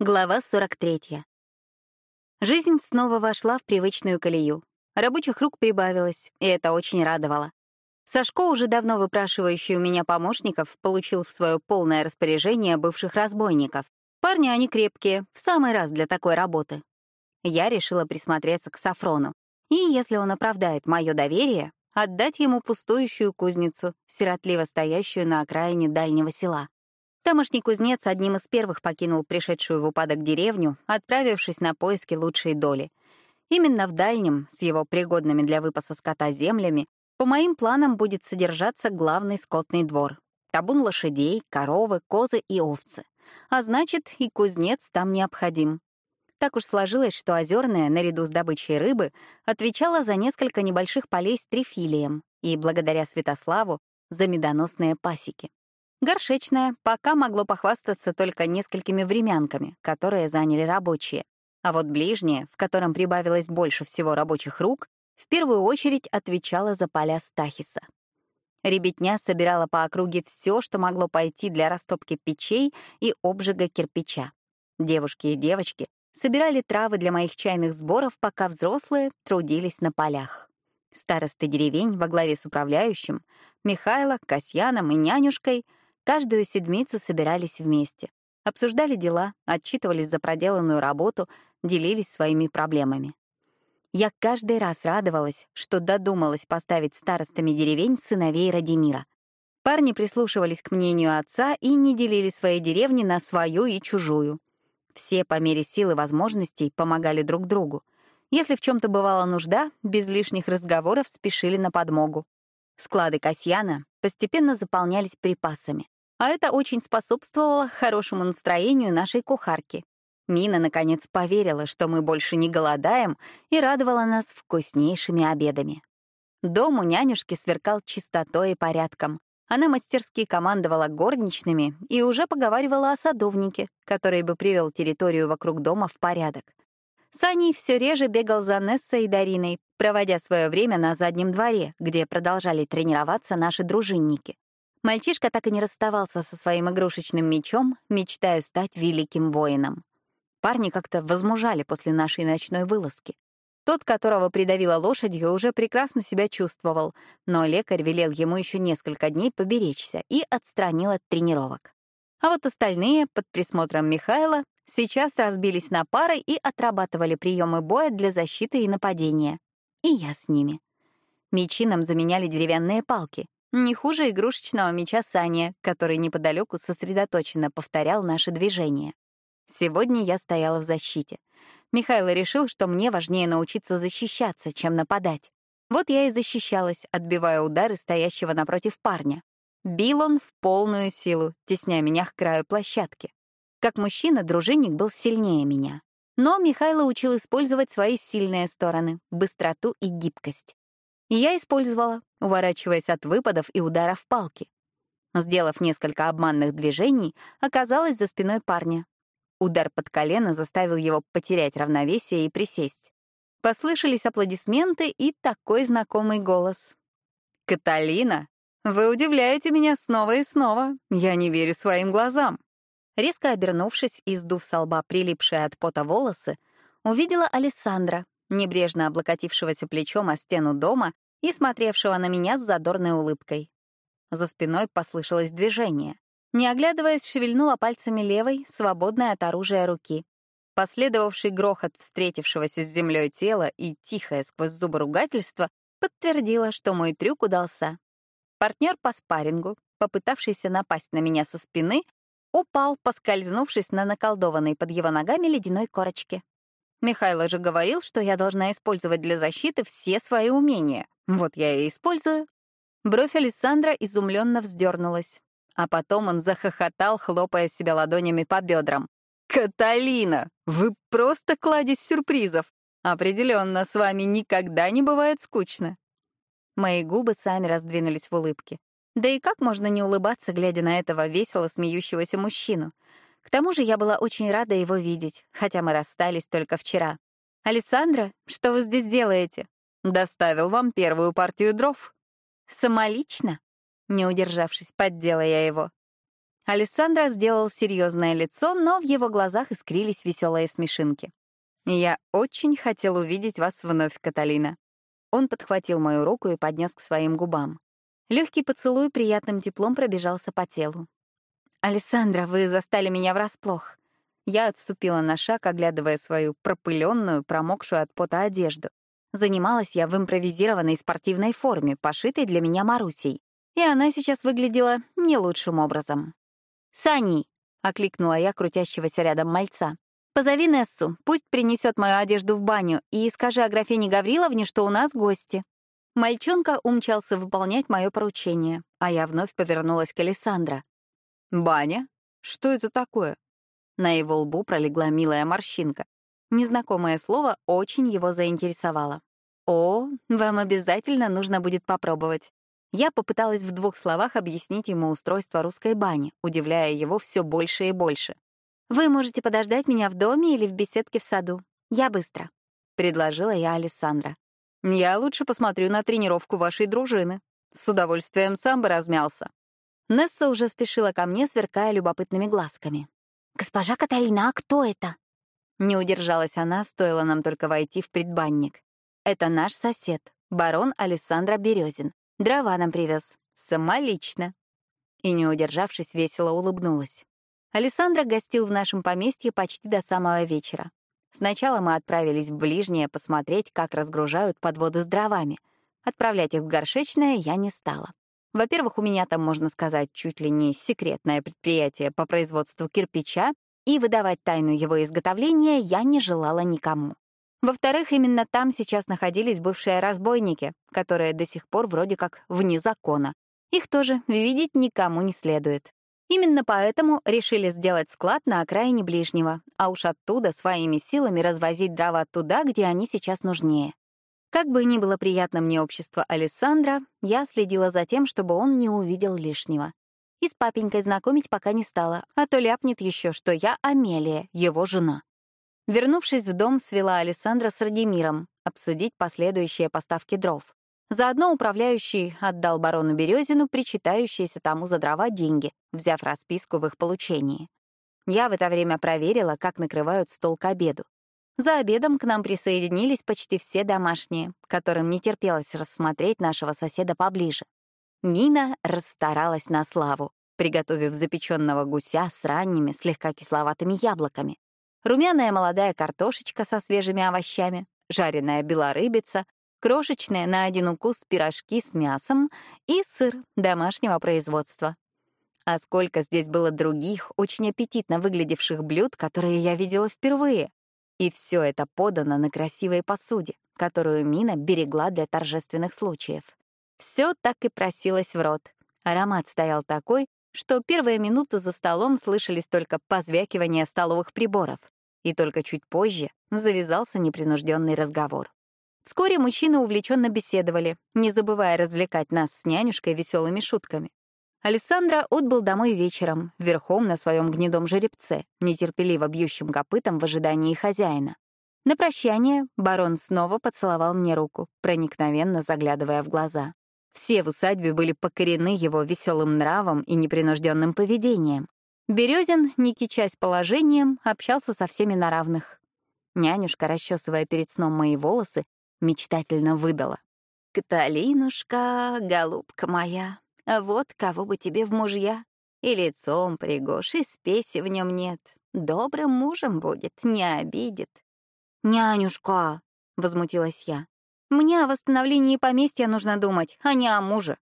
Глава 43. Жизнь снова вошла в привычную колею. Рабочих рук прибавилось, и это очень радовало. Сашко, уже давно выпрашивающий у меня помощников, получил в свое полное распоряжение бывших разбойников. Парни они крепкие, в самый раз для такой работы. Я решила присмотреться к Сафрону. И, если он оправдает мое доверие, отдать ему пустующую кузницу, сиротливо стоящую на окраине дальнего села. Тамошний кузнец одним из первых покинул пришедшую в упадок деревню, отправившись на поиски лучшей доли. Именно в дальнем, с его пригодными для выпаса скота землями, по моим планам будет содержаться главный скотный двор. Табун лошадей, коровы, козы и овцы. А значит, и кузнец там необходим. Так уж сложилось, что Озерная, наряду с добычей рыбы, отвечала за несколько небольших полей с трифилием и, благодаря Святославу, за медоносные пасеки. Горшечное пока могло похвастаться только несколькими времянками, которые заняли рабочие. А вот ближнее, в котором прибавилось больше всего рабочих рук, в первую очередь отвечала за поля Стахиса. Ребятня собирала по округе все, что могло пойти для растопки печей и обжига кирпича. Девушки и девочки собирали травы для моих чайных сборов, пока взрослые трудились на полях. Старосты деревень во главе с управляющим, Михайло, Касьяном и нянюшкой — Каждую седмицу собирались вместе, обсуждали дела, отчитывались за проделанную работу, делились своими проблемами. Я каждый раз радовалась, что додумалась поставить старостами деревень сыновей Радимира. Парни прислушивались к мнению отца и не делили свои деревни на свою и чужую. Все по мере сил и возможностей помогали друг другу. Если в чем-то бывала нужда, без лишних разговоров спешили на подмогу. Склады Касьяна постепенно заполнялись припасами. А это очень способствовало хорошему настроению нашей кухарки. Мина, наконец, поверила, что мы больше не голодаем, и радовала нас вкуснейшими обедами. Дом у нянюшки сверкал чистотой и порядком. Она мастерски командовала горничными и уже поговаривала о садовнике, который бы привел территорию вокруг дома в порядок. Саней все реже бегал за Нессой и Дариной, проводя свое время на заднем дворе, где продолжали тренироваться наши дружинники. Мальчишка так и не расставался со своим игрушечным мечом, мечтая стать великим воином. Парни как-то возмужали после нашей ночной вылазки. Тот, которого придавила лошадью, уже прекрасно себя чувствовал, но лекарь велел ему еще несколько дней поберечься и отстранил от тренировок. А вот остальные, под присмотром Михайла, сейчас разбились на пары и отрабатывали приемы боя для защиты и нападения. И я с ними. Мечи нам заменяли деревянные палки. Не хуже игрушечного меча Сани, который неподалеку сосредоточенно повторял наши движения. Сегодня я стояла в защите. Михайло решил, что мне важнее научиться защищаться, чем нападать. Вот я и защищалась, отбивая удары стоящего напротив парня. Бил он в полную силу, тесня меня к краю площадки. Как мужчина, дружинник был сильнее меня. Но Михайло учил использовать свои сильные стороны — быстроту и гибкость. И я использовала, уворачиваясь от выпадов и ударов палки. Сделав несколько обманных движений, оказалась за спиной парня. Удар под колено заставил его потерять равновесие и присесть. Послышались аплодисменты и такой знакомый голос. «Каталина, вы удивляете меня снова и снова. Я не верю своим глазам». Резко обернувшись и сдув со лба прилипшие от пота волосы, увидела Александра, небрежно облокотившегося плечом о стену дома и смотревшего на меня с задорной улыбкой. За спиной послышалось движение. Не оглядываясь, шевельнула пальцами левой, свободной от оружия руки. Последовавший грохот встретившегося с землей тела и тихое сквозь зубы ругательство подтвердило, что мой трюк удался. Партнер по спаррингу, попытавшийся напасть на меня со спины, упал, поскользнувшись на наколдованной под его ногами ледяной корочке. Михайло же говорил, что я должна использовать для защиты все свои умения. Вот я и использую. Бровь Александра изумленно вздернулась. А потом он захохотал, хлопая себя ладонями по бедрам. «Каталина, вы просто кладезь сюрпризов! Определенно, с вами никогда не бывает скучно!» Мои губы сами раздвинулись в улыбке. Да и как можно не улыбаться, глядя на этого весело смеющегося мужчину? К тому же я была очень рада его видеть, хотя мы расстались только вчера. «Александра, что вы здесь делаете?» «Доставил вам первую партию дров». «Самолично?» Не удержавшись, поддела я его. Алессандро сделал серьезное лицо, но в его глазах искрились веселые смешинки. «Я очень хотел увидеть вас вновь, Каталина». Он подхватил мою руку и поднес к своим губам. Легкий поцелуй приятным теплом пробежался по телу. «Алессандра, вы застали меня врасплох». Я отступила на шаг, оглядывая свою пропыленную, промокшую от пота одежду. Занималась я в импровизированной спортивной форме, пошитой для меня Марусей. И она сейчас выглядела не лучшим образом. «Сани!» — окликнула я крутящегося рядом мальца. «Позови Нессу, пусть принесет мою одежду в баню, и скажи о графине Гавриловне, что у нас гости». Мальчонка умчался выполнять мое поручение, а я вновь повернулась к Александра. «Баня? Что это такое?» На его лбу пролегла милая морщинка. Незнакомое слово очень его заинтересовало. «О, вам обязательно нужно будет попробовать». Я попыталась в двух словах объяснить ему устройство русской бани, удивляя его все больше и больше. «Вы можете подождать меня в доме или в беседке в саду. Я быстро», — предложила я Александра. «Я лучше посмотрю на тренировку вашей дружины. С удовольствием сам бы размялся», Несса уже спешила ко мне, сверкая любопытными глазками. «Госпожа Каталина, а кто это?» Не удержалась она, стоило нам только войти в предбанник. «Это наш сосед, барон Александра Березин. Дрова нам привез. Сама лично». И, не удержавшись, весело улыбнулась. Александра гостил в нашем поместье почти до самого вечера. Сначала мы отправились в ближнее посмотреть, как разгружают подводы с дровами. Отправлять их в горшечное я не стала. Во-первых, у меня там, можно сказать, чуть ли не секретное предприятие по производству кирпича, и выдавать тайну его изготовления я не желала никому. Во-вторых, именно там сейчас находились бывшие разбойники, которые до сих пор вроде как вне закона. Их тоже видеть никому не следует. Именно поэтому решили сделать склад на окраине ближнего, а уж оттуда своими силами развозить дрова туда, где они сейчас нужнее. Как бы ни было приятно мне общество Александра, я следила за тем, чтобы он не увидел лишнего. И с папенькой знакомить пока не стала, а то ляпнет еще, что я Амелия, его жена. Вернувшись в дом, свела Александра с Радимиром обсудить последующие поставки дров. Заодно управляющий отдал барону Березину причитающиеся тому за дрова деньги, взяв расписку в их получении. Я в это время проверила, как накрывают стол к обеду. За обедом к нам присоединились почти все домашние, которым не терпелось рассмотреть нашего соседа поближе. Нина расстаралась на славу, приготовив запеченного гуся с ранними, слегка кисловатыми яблоками, румяная молодая картошечка со свежими овощами, жареная белорыбица, крошечные на один укус пирожки с мясом и сыр домашнего производства. А сколько здесь было других, очень аппетитно выглядевших блюд, которые я видела впервые. И все это подано на красивой посуде, которую Мина берегла для торжественных случаев. Все так и просилось в рот. Аромат стоял такой, что первые минуты за столом слышались только позвякивание столовых приборов, и только чуть позже завязался непринужденный разговор. Вскоре мужчины увлеченно беседовали, не забывая развлекать нас с нянюшкой веселыми шутками. Александра отбыл домой вечером, верхом на своем гнедом жеребце, нетерпеливо бьющим копытом в ожидании хозяина. На прощание барон снова поцеловал мне руку, проникновенно заглядывая в глаза. Все в усадьбе были покорены его веселым нравом и непринужденным поведением. Березин, не кичась положением, общался со всеми на равных. Нянюшка, расчесывая перед сном мои волосы, мечтательно выдала. «Каталинушка, голубка моя, вот кого бы тебе в мужья. И лицом пригож, и спеси в нем нет. Добрым мужем будет, не обидит. «Нянюшка!» — возмутилась я. «Мне о восстановлении поместья нужно думать, а не о муже».